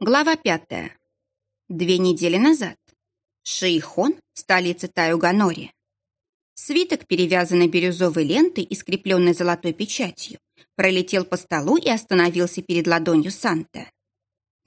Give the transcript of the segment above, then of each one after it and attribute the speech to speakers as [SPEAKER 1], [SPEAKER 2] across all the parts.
[SPEAKER 1] Глава пятая. Две недели назад. Шейхон, столица Таюганори. Свиток, перевязанный бирюзовой лентой и скрепленный золотой печатью, пролетел по столу и остановился перед ладонью Санта.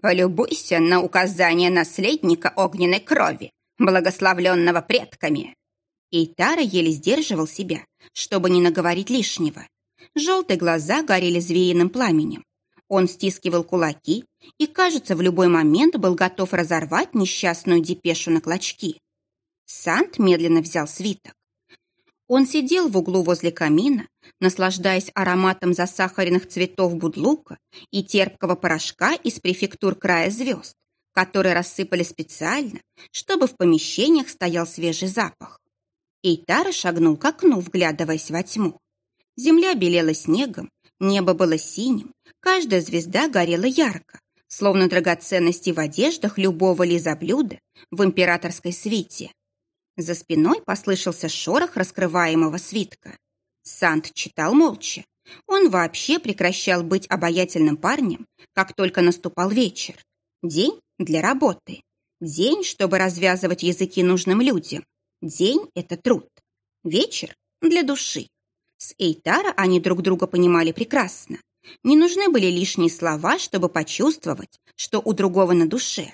[SPEAKER 1] «Полюбуйся на указание наследника огненной крови, благословленного предками!» Эйтара еле сдерживал себя, чтобы не наговорить лишнего. Желтые глаза горели звериным пламенем. Он стискивал кулаки и, кажется, в любой момент был готов разорвать несчастную депешу на клочки. Сант медленно взял свиток. Он сидел в углу возле камина, наслаждаясь ароматом засахаренных цветов будлука и терпкого порошка из префектур края звезд, которые рассыпали специально, чтобы в помещениях стоял свежий запах. Эйтара шагнул к окну, вглядываясь во тьму. Земля белела снегом, небо было синим, каждая звезда горела ярко, словно драгоценности в одеждах любого лизоблюда в императорской свите. За спиной послышался шорох раскрываемого свитка. Сант читал молча. Он вообще прекращал быть обаятельным парнем, как только наступал вечер. День для работы. День, чтобы развязывать языки нужным людям. День — это труд. Вечер — для души. С Эйтара они друг друга понимали прекрасно. Не нужны были лишние слова, чтобы почувствовать, что у другого на душе.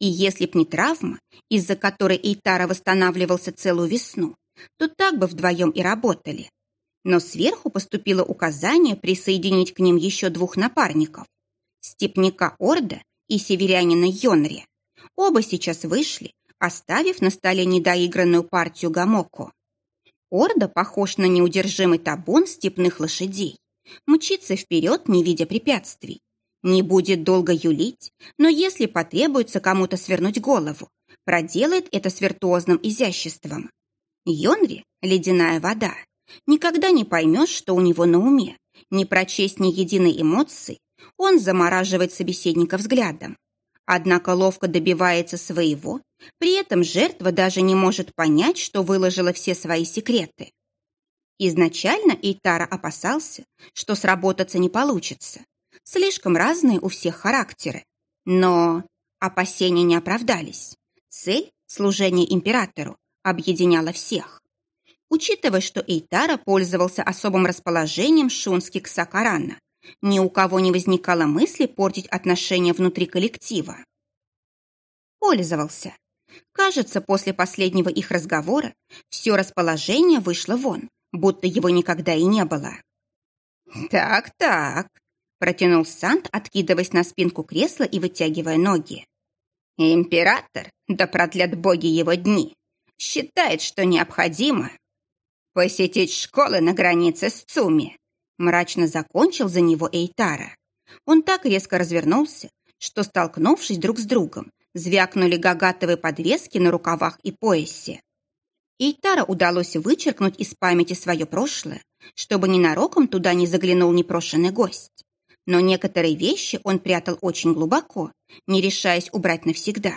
[SPEAKER 1] И если б не травма, из-за которой Эйтара восстанавливался целую весну, то так бы вдвоем и работали. Но сверху поступило указание присоединить к ним еще двух напарников – степняка Орда и северянина Йонри. Оба сейчас вышли, оставив на столе недоигранную партию гамоко. Орда похож на неудержимый табун степных лошадей. Мчится вперед, не видя препятствий. Не будет долго юлить, но если потребуется кому-то свернуть голову, проделает это с виртуозным изяществом. Йонри — ледяная вода. Никогда не поймешь, что у него на уме. Не прочесть ни единой эмоции, он замораживает собеседника взглядом. Однако ловко добивается своего, при этом жертва даже не может понять, что выложила все свои секреты. Изначально Эйтара опасался, что сработаться не получится. Слишком разные у всех характеры. Но опасения не оправдались. Цель – служение императору – объединяла всех. Учитывая, что Эйтара пользовался особым расположением Шунски к Сакарана, ни у кого не возникало мысли портить отношения внутри коллектива. Пользовался. Кажется, после последнего их разговора все расположение вышло вон, будто его никогда и не было. «Так-так», — протянул Сант, откидываясь на спинку кресла и вытягивая ноги. «Император, да продлят боги его дни, считает, что необходимо посетить школы на границе с Цуми», мрачно закончил за него Эйтара. Он так резко развернулся, что, столкнувшись друг с другом, звякнули гагатовые подвески на рукавах и поясе. Эйтара удалось вычеркнуть из памяти свое прошлое, чтобы ненароком туда не заглянул непрошенный гость. Но некоторые вещи он прятал очень глубоко, не решаясь убрать навсегда.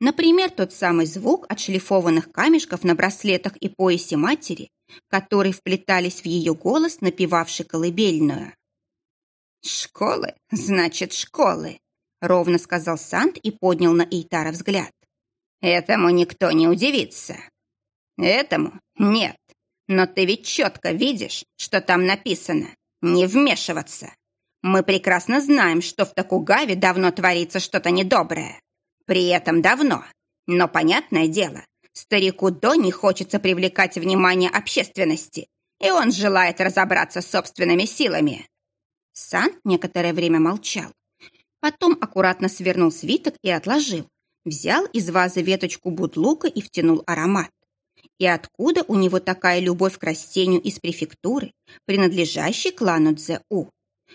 [SPEAKER 1] Например, тот самый звук отшлифованных камешков на браслетах и поясе матери, которые вплетались в ее голос, напевавший колыбельную. «Школы, значит, школы», — ровно сказал Сант и поднял на Эйтара взгляд. «Этому никто не удивится». «Этому нет. Но ты ведь четко видишь, что там написано «не вмешиваться». Мы прекрасно знаем, что в Токугаве давно творится что-то недоброе. При этом давно. Но, понятное дело, старику До не хочется привлекать внимание общественности, и он желает разобраться собственными силами. Сан некоторое время молчал. Потом аккуратно свернул свиток и отложил. Взял из вазы веточку будлука и втянул аромат. И откуда у него такая любовь к растению из префектуры, принадлежащей клану Цзэу?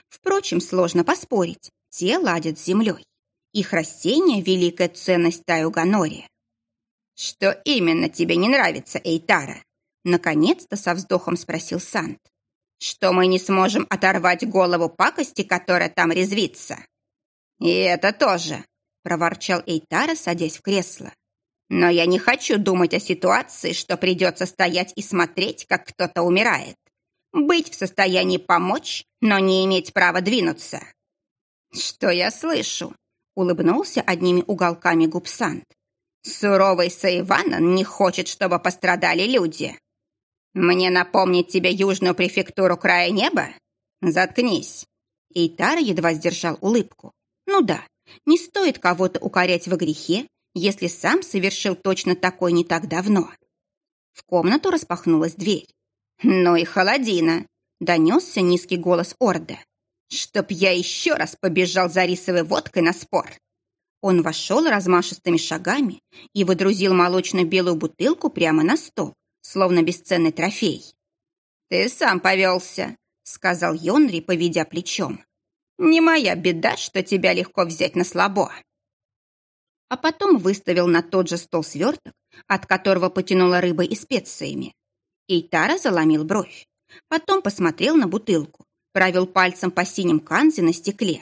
[SPEAKER 1] Впрочем, сложно поспорить, те ладят с землей. Их растение – великая ценность Таюганори. «Что именно тебе не нравится, Эйтара?» Наконец-то со вздохом спросил Сант. «Что мы не сможем оторвать голову пакости, которая там резвится?» «И это тоже», – проворчал Эйтара, садясь в кресло. Но я не хочу думать о ситуации, что придется стоять и смотреть, как кто-то умирает. Быть в состоянии помочь, но не иметь права двинуться. Что я слышу? улыбнулся одними уголками губ Сант. Суровый Саиванан не хочет, чтобы пострадали люди. Мне напомнить тебе южную префектуру края неба? Заткнись. Эйтара едва сдержал улыбку. Ну да, не стоит кого-то укорять во грехе, если сам совершил точно такой не так давно. В комнату распахнулась дверь. «Ну и холодина!» — донесся низкий голос Орда. «Чтоб я еще раз побежал за рисовой водкой на спор!» Он вошел размашистыми шагами и выдрузил молочно-белую бутылку прямо на стол, словно бесценный трофей. «Ты сам повелся», — сказал Йонри, поведя плечом. «Не моя беда, что тебя легко взять на слабо». А потом выставил на тот же стол сверток, от которого потянула рыбой и специями. Эйтара заломил бровь. Потом посмотрел на бутылку, провел пальцем по синим канзе на стекле.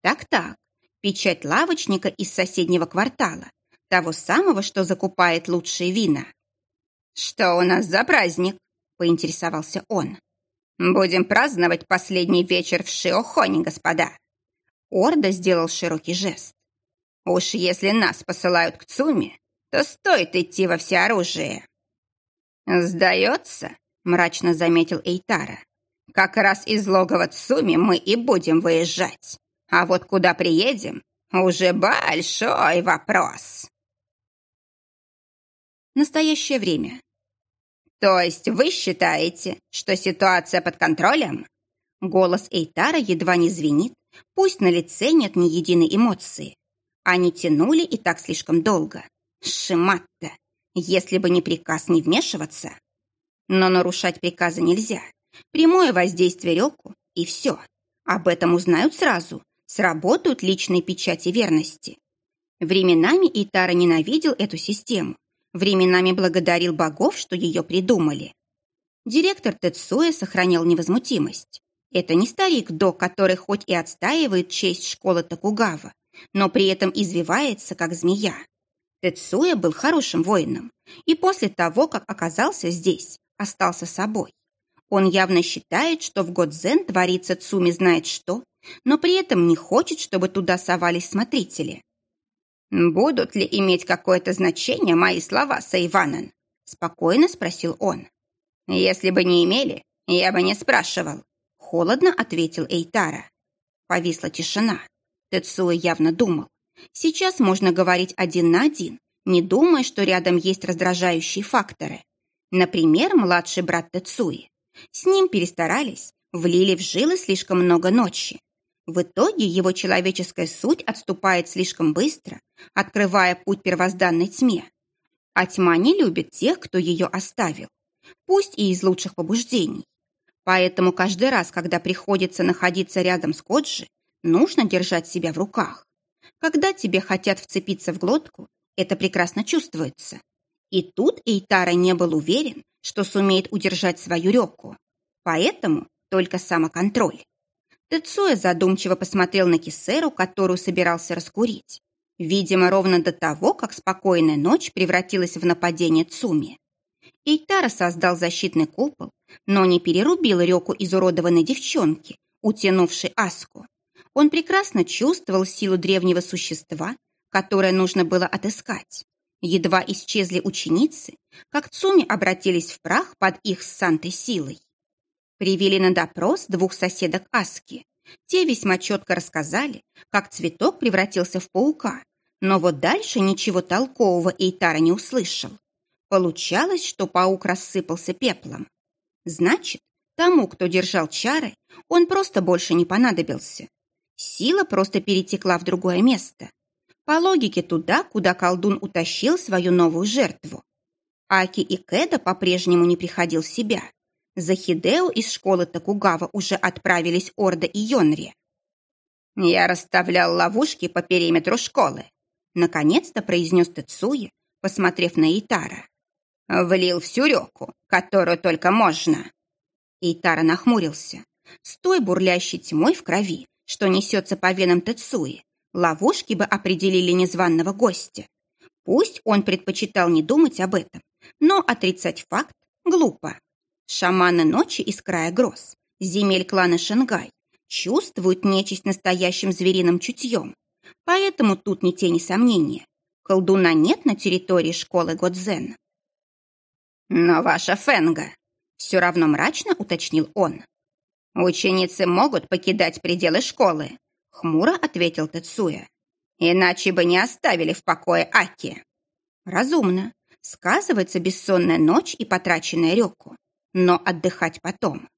[SPEAKER 1] Так-так, печать лавочника из соседнего квартала, того самого, что закупает лучшие вина. «Что у нас за праздник?» – поинтересовался он. «Будем праздновать последний вечер в Шиохоне, господа». Орда сделал широкий жест. «Уж если нас посылают к Цуме, то стоит идти во всеоружие». «Сдается», – мрачно заметил Эйтара. «Как раз из логова Цуми мы и будем выезжать. А вот куда приедем, уже большой вопрос. Настоящее время. То есть вы считаете, что ситуация под контролем? Голос Эйтара едва не звенит, пусть на лице нет ни единой эмоции. Они тянули и так слишком долго. Шиматта, если бы не приказ не вмешиваться. Но нарушать приказы нельзя. Прямое воздействие Рёку, и все. Об этом узнают сразу, сработают личные печати верности. Временами Итара ненавидел эту систему, временами благодарил богов, что ее придумали. Директор Тецуя сохранял невозмутимость. Это не старик До, который хоть и отстаивает честь школы Токугава, но при этом извивается, как змея. Тецуя был хорошим воином, и после того, как оказался здесь, остался собой. Он явно считает, что в Годзен творится Цуми знает что, но при этом не хочет, чтобы туда совались смотрители. «Будут ли иметь какое-то значение мои слова, Сайванан?» – спокойно спросил он. «Если бы не имели, я бы не спрашивал», – холодно ответил Эйтара. Повисла тишина. Тецуя явно думал. Сейчас можно говорить один на один, не думая, что рядом есть раздражающие факторы. Например, младший брат Тецуи. С ним перестарались, влили в жилы слишком много ночи. В итоге его человеческая суть отступает слишком быстро, открывая путь первозданной тьме. А тьма не любит тех, кто ее оставил, пусть и из лучших побуждений. Поэтому каждый раз, когда приходится находиться рядом с Коджи, нужно держать себя в руках. Когда тебе хотят вцепиться в глотку, это прекрасно чувствуется. И тут Эйтара не был уверен, что сумеет удержать свою реку. Поэтому только самоконтроль. Тецуя задумчиво посмотрел на Кисеру, которую собирался раскурить. Видимо, ровно до того, как спокойная ночь превратилась в нападение Цуми. Эйтара создал защитный купол, но не перерубил реку изуродованной девчонки, утянувшей Аску. Он прекрасно чувствовал силу древнего существа, которое нужно было отыскать. Едва исчезли ученицы, как Цуми обратились в прах под их с Сантой силой. Привели на допрос двух соседок Аски. Те весьма четко рассказали, как цветок превратился в паука, но вот дальше ничего толкового Эйтара не услышал. Получалось, что паук рассыпался пеплом. Значит, тому, кто держал чары, он просто больше не понадобился. Сила просто перетекла в другое место. По логике туда, куда колдун утащил свою новую жертву. Аки и Кеда по-прежнему не приходил в себя. За Хидео из школы Токугава уже отправились Орда и Йонри. «Я расставлял ловушки по периметру школы», наконец-то произнес Тецуя, посмотрев на Итара. «Влил всю реку, которую только можно». Итара нахмурился. С той бурлящей тьмой в крови, что несется по венам Тецуи, ловушки бы определили незваного гостя. Пусть он предпочитал не думать об этом, но отрицать факт глупо. Шаманы ночи из края гроз, земель клана Шенгай, чувствуют нечисть настоящим звериным чутьем. Поэтому тут ни тени сомнения. Колдуна нет на территории школы Годзен. «Но ваша Фенга!» — все равно мрачно уточнил он. «Ученицы могут покидать пределы школы», — хмуро ответил Тецуя. «Иначе бы не оставили в покое Аки». «Разумно. Сказывается бессонная ночь и потраченная реку. Но отдыхать потом».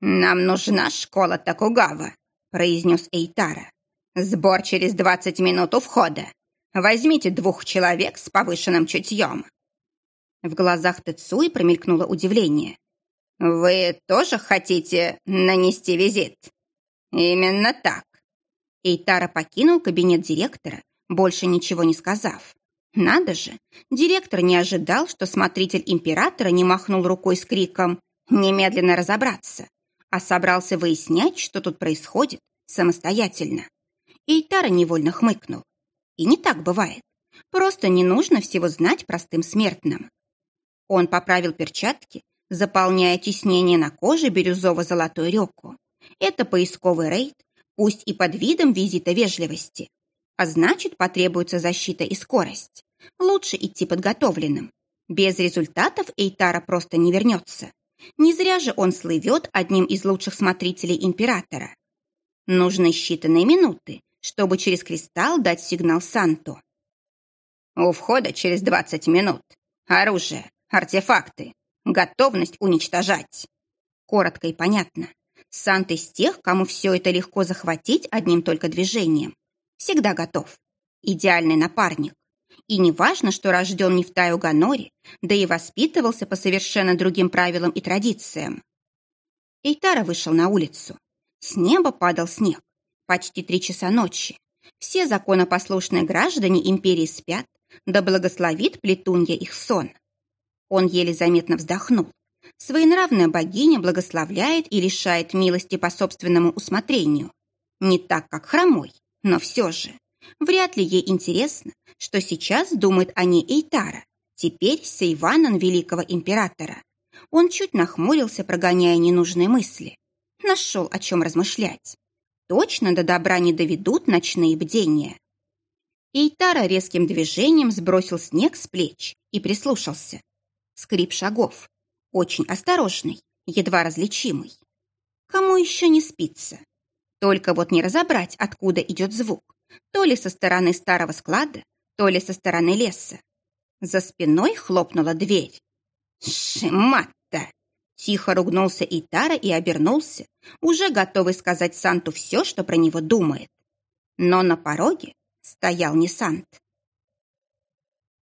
[SPEAKER 1] «Нам нужна школа Такугава», — произнес Эйтара. «Сбор через двадцать минут у входа. Возьмите двух человек с повышенным чутьем». В глазах Тецуи промелькнуло удивление. «Вы тоже хотите нанести визит?» «Именно так». Эйтара покинул кабинет директора, больше ничего не сказав. Надо же, директор не ожидал, что смотритель императора не махнул рукой с криком «Немедленно разобраться», а собрался выяснять, что тут происходит, самостоятельно. Эйтара невольно хмыкнул. И не так бывает. Просто не нужно всего знать простым смертным. Он поправил перчатки, заполняя тиснение на коже бирюзово-золотой реку. Это поисковый рейд, пусть и под видом визита вежливости. А значит, потребуется защита и скорость. Лучше идти подготовленным. Без результатов Эйтара просто не вернется. Не зря же он слывет одним из лучших смотрителей императора. Нужны считанные минуты, чтобы через кристалл дать сигнал Санту. У входа через 20 минут. Оружие, артефакты, готовность уничтожать. Коротко и понятно. Сант из тех, кому все это легко захватить одним только движением. Всегда готов. Идеальный напарник. И не важно, что рожден не в Таю-Ганоре, да и воспитывался по совершенно другим правилам и традициям. Эйтара вышел на улицу. С неба падал снег. Почти три часа ночи. Все законопослушные граждане империи спят, да благословит плетунья их сон. Он еле заметно вздохнул. Своенравная богиня благословляет и лишает милости по собственному усмотрению. Не так, как хромой, но все же. Вряд ли ей интересно, что сейчас думает о ней Эйтара, теперь Сейванан великого императора. Он чуть нахмурился, прогоняя ненужные мысли. Нашел, о чем размышлять. Точно до добра не доведут ночные бдения. Эйтара резким движением сбросил снег с плеч и прислушался. Скрип шагов. Очень осторожный, едва различимый. Кому еще не спится? Только вот не разобрать, откуда идет звук. То ли со стороны старого склада, то ли со стороны леса. За спиной хлопнула дверь. «Шиматта!» Тихо ругнулся Итара и обернулся, уже готовый сказать Санту все, что про него думает. Но на пороге стоял не Сант.